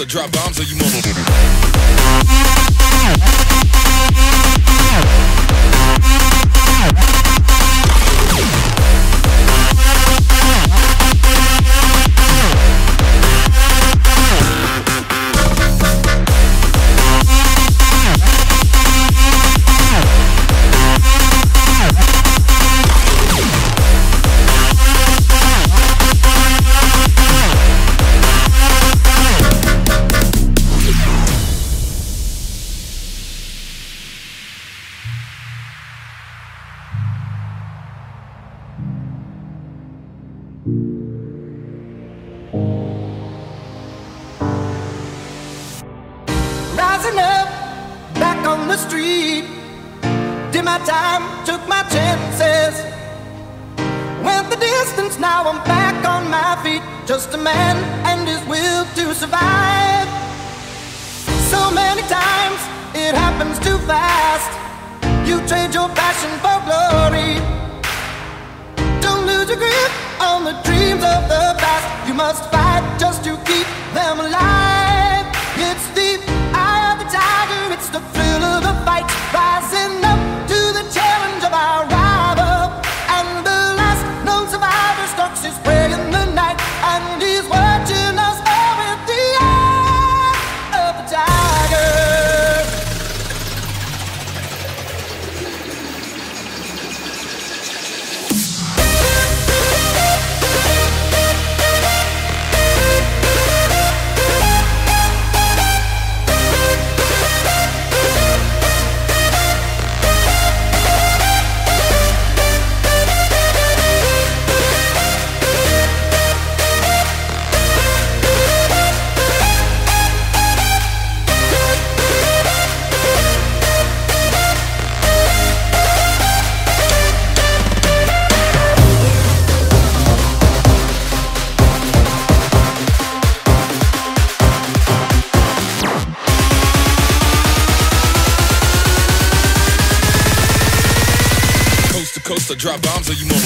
to drop bombs on you mother. rising up back on the street. Did my time, took my chances. Went the distance, now I'm back on my feet. Just a man and his will to survive. So many times it happens too fast. You trade your passion for glory. Don't lose your grip on the dreams of the past. You must fight just to keep them alive. It's the fight drop bombs on you mother.